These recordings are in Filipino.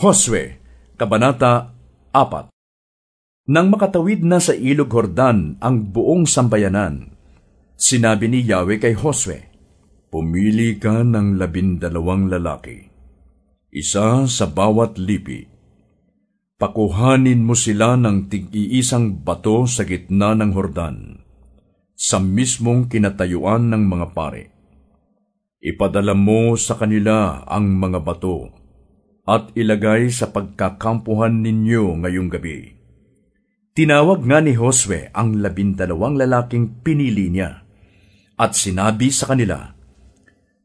Josue, Kabanata 4 Nang makatawid na sa ilog Hordan ang buong sambayanan, sinabi ni Yahweh kay Josue, Pumili ka ng labindalawang lalaki, isa sa bawat lipi. Pakuhanin mo sila ng tig-iisang bato sa gitna ng Hordan, sa mismong kinatayuan ng mga pare. Ipadala mo sa kanila ang mga bato at ilagay sa pagkakampuhan ninyo ngayong gabi. Tinawag nga ni Josue ang labindalawang lalaking pinili niya at sinabi sa kanila,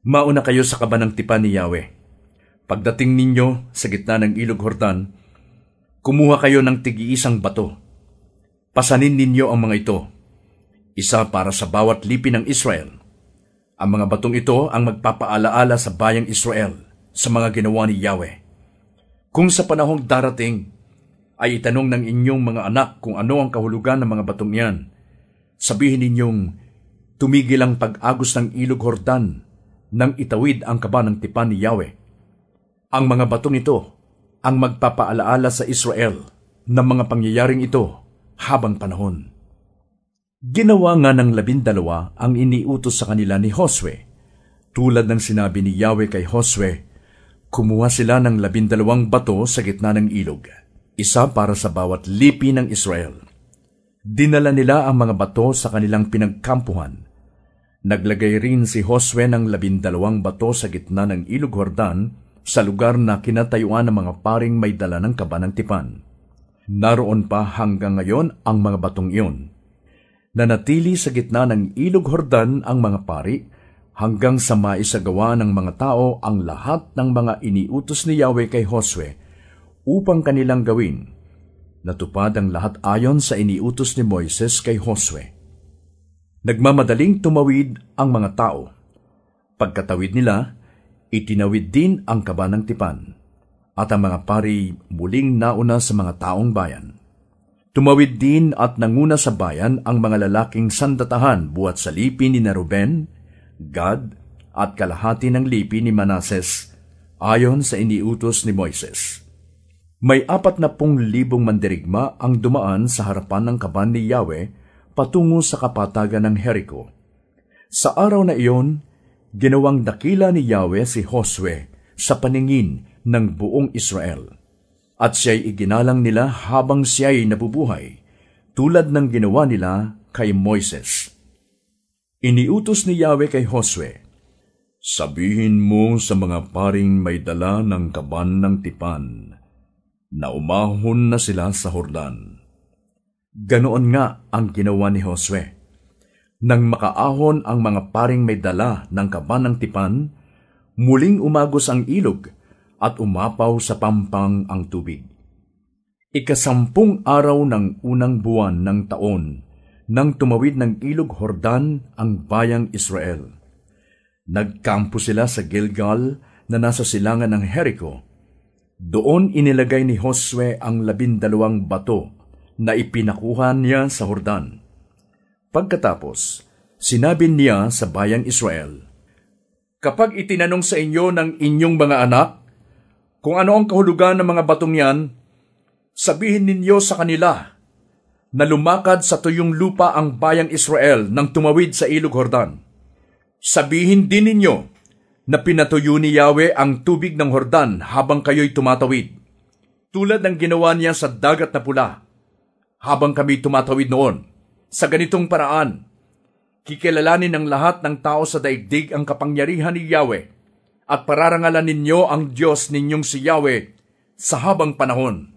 Mauna kayo sa kabanang tipan ni Yahweh. Pagdating ninyo sa gitna ng ilog Hordan, kumuha kayo ng tigi-isang bato. Pasanin ninyo ang mga ito, isa para sa bawat lipi ng Israel. Ang mga batong ito ang magpapaalaala sa bayang Israel sa mga ginawa ni Yahweh kung sa panahong darating ay itanong ng inyong mga anak kung ano ang kahulugan ng mga batong iyan, sabihin ninyong tumigil ang pag-agos ng ilog Hordan nang itawid ang kaba ng tipan ni Yahweh. Ang mga batong ito ang magpapaalaala sa Israel ng mga pangyayaring ito habang panahon. Ginawa nga ng labindalawa ang iniutos sa kanila ni Josue, tulad ng sinabi ni Yahweh kay Josue Kumuha sila ng labindalawang bato sa gitna ng ilog, isa para sa bawat lipi ng Israel. Dinala nila ang mga bato sa kanilang pinagkampuhan. Naglagay rin si Josue ng labindalawang bato sa gitna ng ilog Hordan sa lugar na kinatayuan ng mga paring may dala ng kaba ng tipan. Naroon pa hanggang ngayon ang mga batong iyon. Nanatili sa gitna ng ilog Hordan ang mga pari hanggang sa maisagawa ng mga tao ang lahat ng mga iniutos ni Yahweh kay Josue upang kanilang gawin. Natupad ang lahat ayon sa iniutos ni Moises kay Josue. Nagmamadaling tumawid ang mga tao. Pagkatawid nila, itinawid din ang kaba ng tipan, at ang mga pari muling nauna sa mga taong bayan. Tumawid din at nanguna sa bayan ang mga lalaking sandatahan buhat sa lipi ni Naruben, Gad at kalahati ng lipi ni Manases ayon sa iniutos ni Moises. May apat na pung libong mandirigma ang dumaan sa harapan ng kaban ni Yahweh patungo sa kapatagan ng Jericho. Sa araw na iyon, ginawang dakila ni Yahweh si Josue sa paningin ng buong Israel. At siya'y iginalang nila habang siya'y nabubuhay, tulad ng ginawa nila kay Moises. Iniutos ni Yahweh kay Josue, Sabihin mo sa mga paring may dala ng kaban ng tipan, na umahon na sila sa Hordan. Ganoon nga ang ginawa ni Josue. Nang makaahon ang mga paring may dala ng kaban ng tipan, muling umagos ang ilog at umapaw sa pampang ang tubig. Ikasampung araw ng unang buwan ng taon, nang tumawid ng ilog Hordan ang bayang Israel. Nagkampo sila sa Gilgal na nasa silangan ng Jericho. Doon inilagay ni Josue ang labindalawang bato na ipinakuha niya sa Hordan. Pagkatapos, sinabi niya sa bayang Israel, Kapag itinanong sa inyo ng inyong mga anak kung ano ang kahulugan ng mga batong yan, sabihin ninyo sa kanila na lumakad sa tuyong lupa ang bayang Israel nang tumawid sa ilog Hordan. Sabihin din ninyo na pinatuyo ni Yahweh ang tubig ng Hordan habang kayo'y tumatawid, tulad ng ginawa niya sa dagat na pula, habang kami tumatawid noon. Sa ganitong paraan, kikilalanin ng lahat ng tao sa daigdig ang kapangyarihan ni Yahweh at pararangalan ninyo ang Diyos ninyong si Yahweh sa habang panahon.